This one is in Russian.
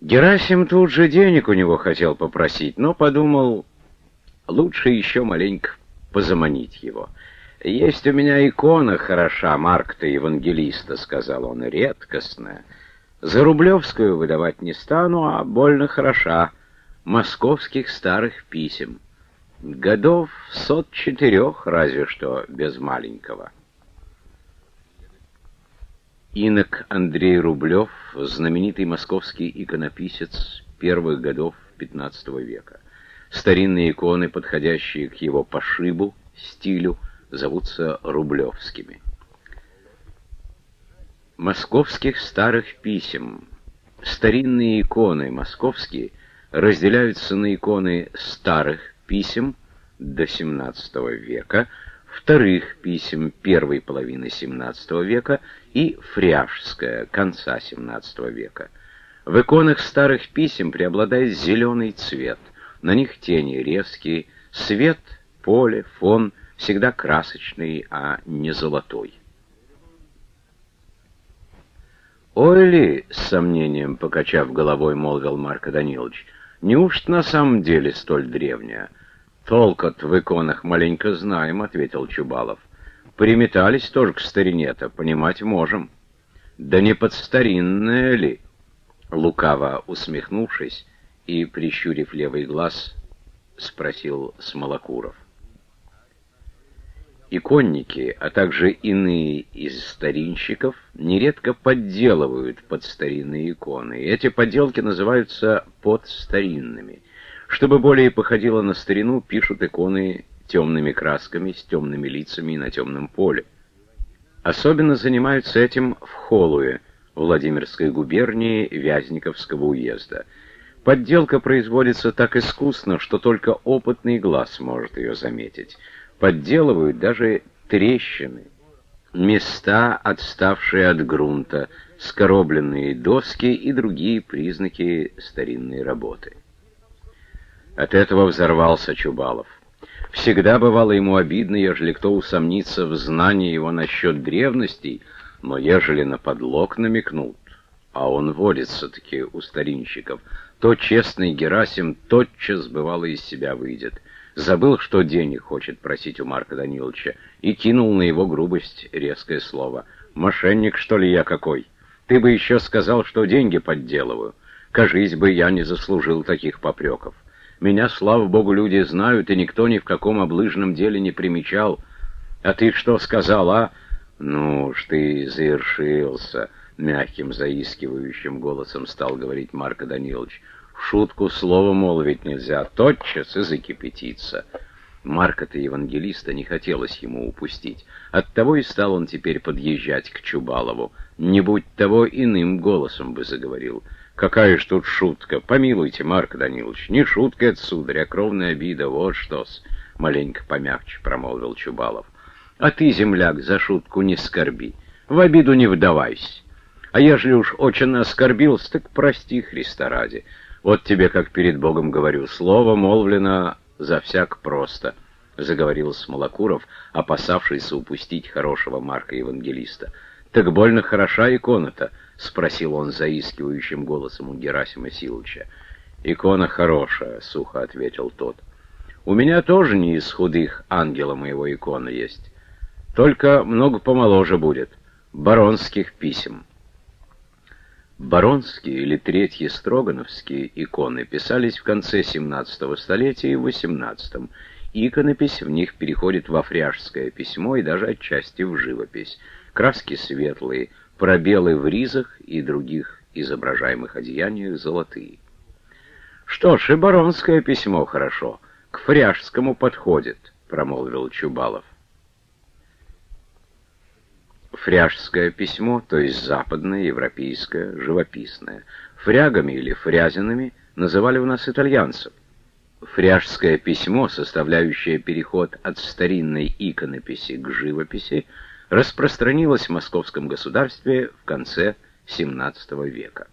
Герасим тут же денег у него хотел попросить, но подумал, лучше еще маленько позаманить его. «Есть у меня икона хороша, Марк-то евангелиста», — сказал он, — «редкостная. За Рублевскую выдавать не стану, а больно хороша. Московских старых писем. Годов сот четырех, разве что, без маленького». Инок Андрей Рублев, знаменитый московский иконописец первых годов XV века. Старинные иконы, подходящие к его пошибу, стилю, зовутся рублевскими. Московских старых писем. Старинные иконы московские разделяются на иконы старых писем до XVII века, вторых писем первой половины XVII века и фряжская конца XVII века. В иконах старых писем преобладает зеленый цвет, на них тени резкие, свет, поле, фон всегда красочный, а не золотой. «Ой ли, — с сомнением покачав головой, молвил Марко Данилович, — неужто на самом деле столь древняя?» «Толк-от в иконах маленько знаем», — ответил Чубалов. «Приметались тоже к старине-то, понимать можем». «Да не подстаринная ли?» Лукаво усмехнувшись и прищурив левый глаз, спросил Смолокуров. Иконники, а также иные из старинщиков нередко подделывают под старинные иконы. Эти подделки называются подстаринными. Чтобы более походило на старину, пишут иконы темными красками, с темными лицами и на темном поле. Особенно занимаются этим в Холуе, Владимирской губернии Вязниковского уезда. Подделка производится так искусно, что только опытный глаз может ее заметить. Подделывают даже трещины, места, отставшие от грунта, скоробленные доски и другие признаки старинной работы. От этого взорвался Чубалов. Всегда бывало ему обидно, ежели кто усомнится в знании его насчет древностей, но ежели на подлог намекнут, а он водится-таки у старинщиков, то честный Герасим тотчас бывало из себя выйдет. Забыл, что денег хочет просить у Марка Даниловича, и кинул на его грубость резкое слово. «Мошенник, что ли, я какой? Ты бы еще сказал, что деньги подделываю. Кажись бы, я не заслужил таких попреков». Меня, слава богу, люди знают, и никто ни в каком облыжном деле не примечал. А ты что сказал, а? Ну уж ты завершился, мягким, заискивающим голосом стал говорить Марко Данилович. В шутку слово молвить нельзя, тотчас и закипятиться. Марка-то евангелиста не хотелось ему упустить. Оттого и стал он теперь подъезжать к Чубалову. Не будь того, иным голосом бы заговорил. Какая ж тут шутка? Помилуйте, Марк Данилович, не шутка это, сударь, а кровная обида, вот что-с. Маленько помягче промолвил Чубалов. А ты, земляк, за шутку не скорби, в обиду не вдавайся. А ежели уж очень оскорбился, так прости, Христа ради. Вот тебе, как перед Богом говорю, слово молвлено за всяк просто, — заговорил Смолокуров, опасавшийся упустить хорошего Марка Евангелиста. Так больно хороша икона-то, —— спросил он заискивающим голосом у Герасима Силыча. «Икона хорошая», — сухо ответил тот. «У меня тоже не из худых ангела моего икона есть. Только много помоложе будет. Баронских писем». Баронские или третьи строгановские иконы писались в конце XVII столетия и XVIII. Иконопись в них переходит во фряжское письмо и даже отчасти в живопись. Краски светлые — пробелы в ризах и других изображаемых одеяниях золотые. «Что ж, и баронское письмо хорошо, к фряжскому подходит», — промолвил Чубалов. Фряжское письмо, то есть западное, европейское, живописное. Фрягами или фрязинами называли у нас итальянцев. Фряжское письмо, составляющее переход от старинной иконописи к живописи, распространилась в московском государстве в конце XVII века.